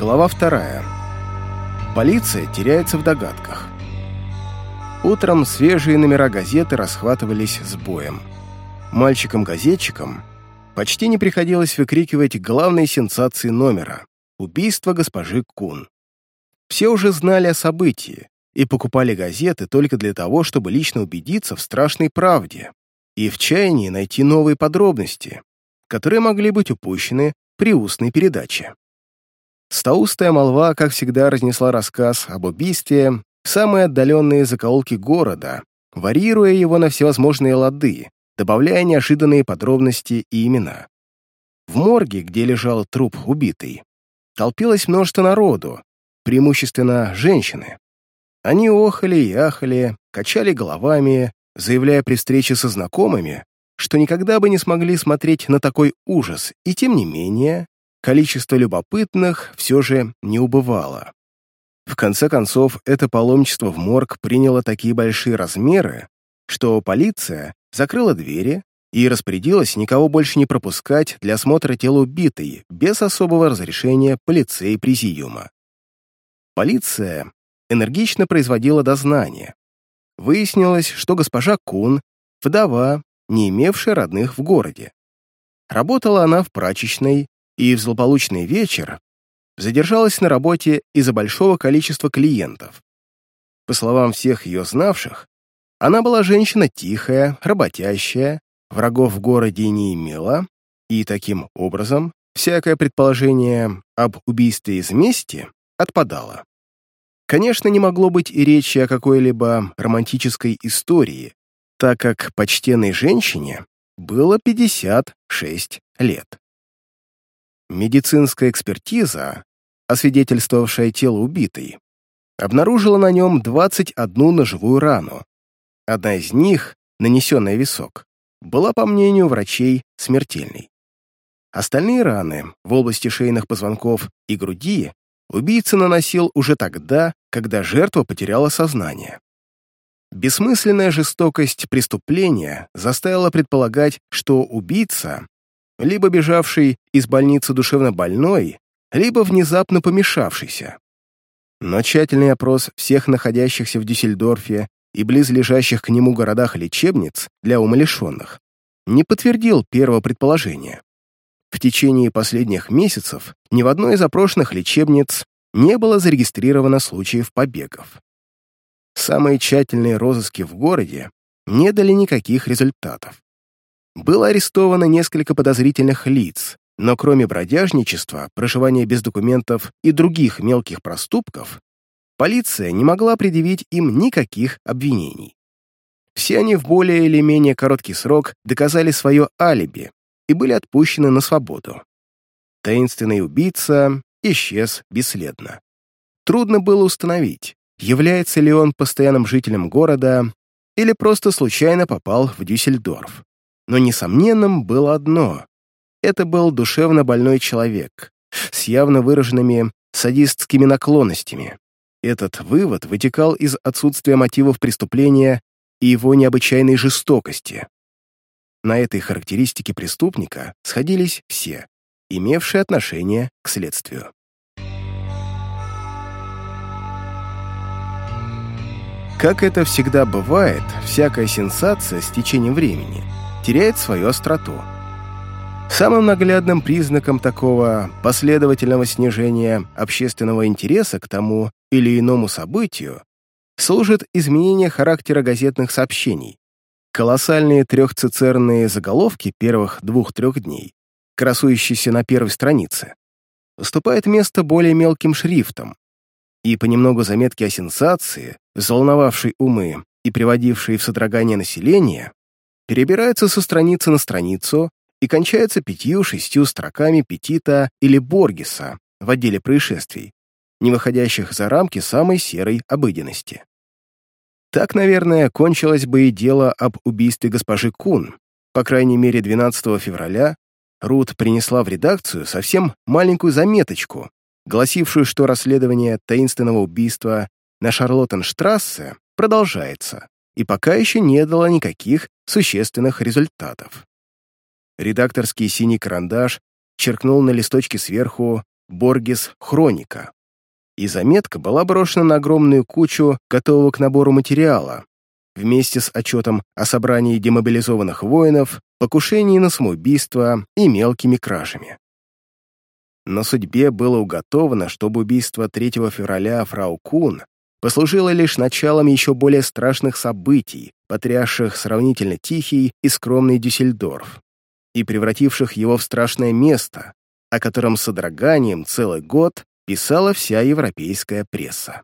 Глава вторая. Полиция теряется в догадках. Утром свежие номера газеты расхватывались с боем. Мальчикам-газетчикам почти не приходилось выкрикивать главные сенсации номера — убийство госпожи Кун. Все уже знали о событии и покупали газеты только для того, чтобы лично убедиться в страшной правде и в чаянии найти новые подробности, которые могли быть упущены при устной передаче. Стаустая молва, как всегда, разнесла рассказ об убийстве в самые отдаленные закоулки города, варьируя его на всевозможные лады, добавляя неожиданные подробности и имена. В морге, где лежал труп убитый, толпилось множество народу, преимущественно женщины. Они охали и ахали, качали головами, заявляя при встрече со знакомыми, что никогда бы не смогли смотреть на такой ужас, и тем не менее количество любопытных все же не убывало. В конце концов, это паломничество в морг приняло такие большие размеры, что полиция закрыла двери и распорядилась никого больше не пропускать для осмотра тела убитой без особого разрешения полицей президиума. Полиция энергично производила дознание. Выяснилось, что госпожа Кун — вдова, не имевшая родных в городе. Работала она в прачечной и в злополучный вечер задержалась на работе из-за большого количества клиентов. По словам всех ее знавших, она была женщина тихая, работящая, врагов в городе не имела, и таким образом всякое предположение об убийстве из мести отпадало. Конечно, не могло быть и речи о какой-либо романтической истории, так как почтенной женщине было 56 лет. Медицинская экспертиза, освидетельствовавшая тело убитой, обнаружила на нем 21 ножевую рану. Одна из них, нанесенная висок, была, по мнению врачей, смертельной. Остальные раны в области шейных позвонков и груди убийца наносил уже тогда, когда жертва потеряла сознание. Бессмысленная жестокость преступления заставила предполагать, что убийца либо бежавший из больницы душевно больной, либо внезапно помешавшийся. Но тщательный опрос всех находящихся в Дюссельдорфе и близлежащих к нему городах лечебниц для умалишенных не подтвердил первого предположения. В течение последних месяцев ни в одной из опрошенных лечебниц не было зарегистрировано случаев побегов. Самые тщательные розыски в городе не дали никаких результатов. Было арестовано несколько подозрительных лиц, но кроме бродяжничества, проживания без документов и других мелких проступков, полиция не могла предъявить им никаких обвинений. Все они в более или менее короткий срок доказали свое алиби и были отпущены на свободу. Таинственный убийца исчез бесследно. Трудно было установить, является ли он постоянным жителем города или просто случайно попал в Дюссельдорф. Но несомненным было одно — это был душевно больной человек с явно выраженными садистскими наклонностями. Этот вывод вытекал из отсутствия мотивов преступления и его необычайной жестокости. На этой характеристике преступника сходились все, имевшие отношение к следствию. Как это всегда бывает, всякая сенсация с течением времени — теряет свою остроту. Самым наглядным признаком такого последовательного снижения общественного интереса к тому или иному событию служит изменение характера газетных сообщений. Колоссальные трехцицерные заголовки первых двух-трех дней, красующиеся на первой странице, уступают место более мелким шрифтам, и понемногу заметки о сенсации, взволновавшей умы и приводившей в содрогание население, перебирается со страницы на страницу и кончается пятью-шестью строками Петита или Боргеса в отделе происшествий, не выходящих за рамки самой серой обыденности. Так, наверное, кончилось бы и дело об убийстве госпожи Кун. По крайней мере, 12 февраля Рут принесла в редакцию совсем маленькую заметочку, гласившую, что расследование таинственного убийства на Шарлоттенштрассе продолжается и пока еще не дало никаких существенных результатов. Редакторский синий карандаш черкнул на листочке сверху Боргес Хроника. И заметка была брошена на огромную кучу готового к набору материала, вместе с отчетом о собрании демобилизованных воинов, покушении на самоубийство и мелкими кражами. На судьбе было уготовано, чтобы убийство 3 февраля фрау Кун послужило лишь началом еще более страшных событий, потрясших сравнительно тихий и скромный Дюссельдорф, и превративших его в страшное место, о котором содроганием целый год писала вся европейская пресса.